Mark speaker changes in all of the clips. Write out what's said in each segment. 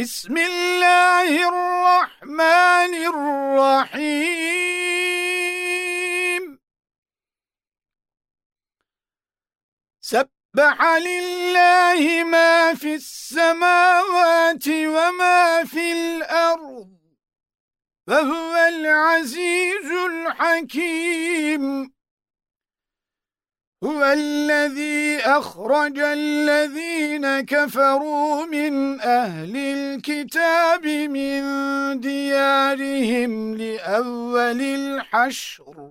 Speaker 1: بسم الله الرحمن الرحيم سبح لله ما في السماوات وما في الأرض فهو العزيز الحكيم هُوَ الَّذِي أَخْرَجَ الَّذِينَ كَفَرُوا مِنْ أَهْلِ الْكِتَابِ مِنْ دِيَارِهِمْ لِأَوَّلِ الْحَشْرِ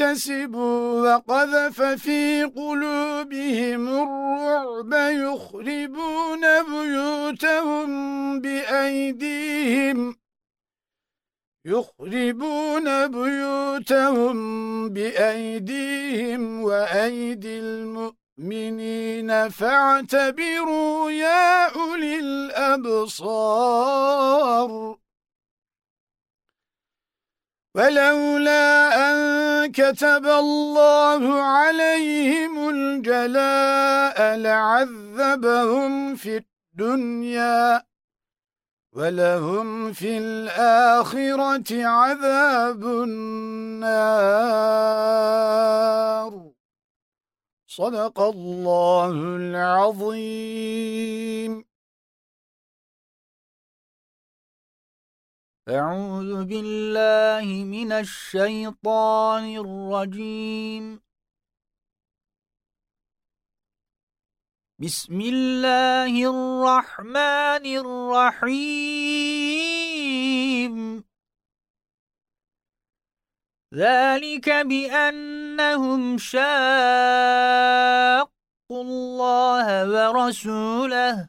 Speaker 1: اكتسبوا وقذف في قلوبهم الرعب يخربون بيوتهم بأيديهم يخربون بيوتهم بأيديهم وأيدي المؤمنين فاعتبروا يا أولي الأبصار ولولا أن كتب الله عليهم الجلاء لعذبهم في الدنيا ولهم في الآخرة عذاب النار
Speaker 2: صدق الله العظيم أعوذ بالله من الشيطان الرجيم بسم الله الرحمن الرحيم ذلك بأنهم شاقوا الله ورسوله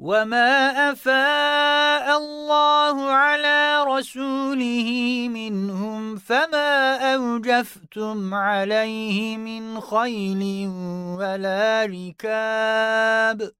Speaker 2: وما أفاء الله على رسوله منهم فما أوجفتم عليه من خيل ولا ركاب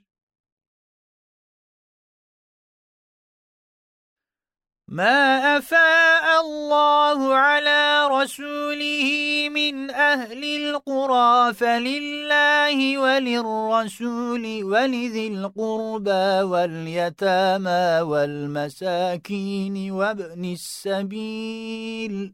Speaker 2: ما أفاء الله على رسوله من أهل القرى فلله وللرسول ولذي القربى واليتامى والمساكين وابن السبيل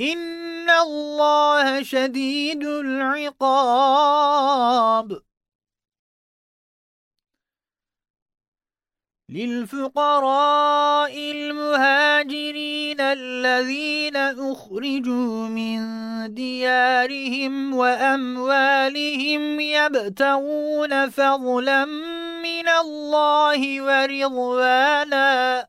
Speaker 2: إِنَّ اللَّهَ شَدِيدُ الْعِقَابِ للفقراء المهاجرين الذين أخرجوا من ديارهم وأموالهم يبتغون فضلا من الله ورضوانا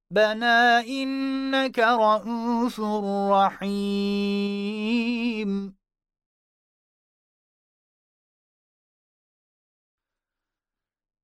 Speaker 2: رَبَّنَا إِنَّكَ رَؤُوفٌ رَحِيمٌ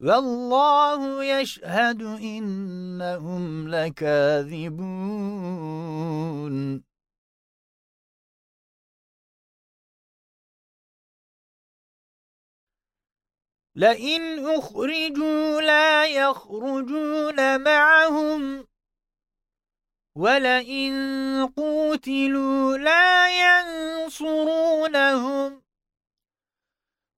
Speaker 2: والله يشهد إنهم لكاذبون لئن أخرجوا لا يخرجون معهم ولئن قوتلوا لا ينصرونهم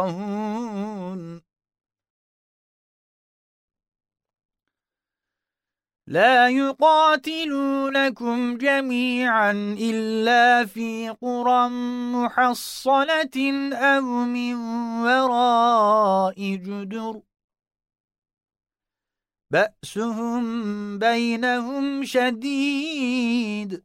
Speaker 2: يفقهون لا يقاتلونكم جميعا إلا في قرى محصنة أو من وراء جدر بأسهم بينهم شديد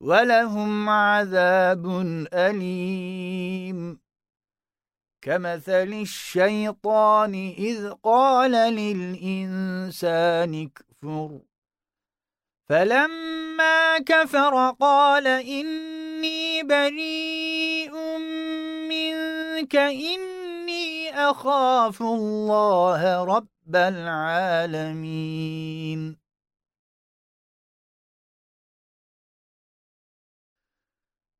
Speaker 2: وَلَهُمْ عَذَابٌ أَلِيمٌ كَمَثَلِ الشَّيْطَانِ إِذْ قَالَ لِلْإِنْسَانِ اكْفُرْ فَلَمَّا كَفَرَ قَالَ إِنِّي بَرِيءٌ مِنْكَ إِنِّي أَخَافُ اللَّهَ رَبَّ الْعَالَمِينَ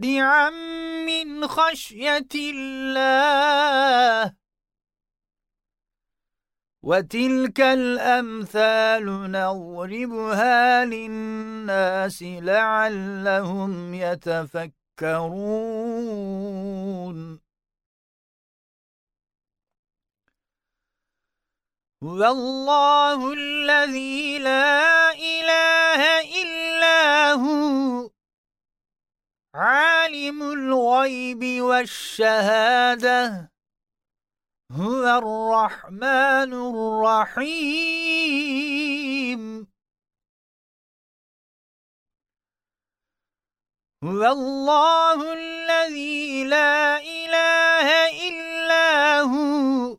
Speaker 2: مصدعا من خشية الله وتلك الأمثال نضربها للناس لعلهم يتفكرون هو الله الذي لا إله إلا هو عالم الغيب والشهادة هو الرحمن الرحيم هو الله الذي لا إله إلا هو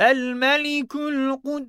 Speaker 2: الملك القدوس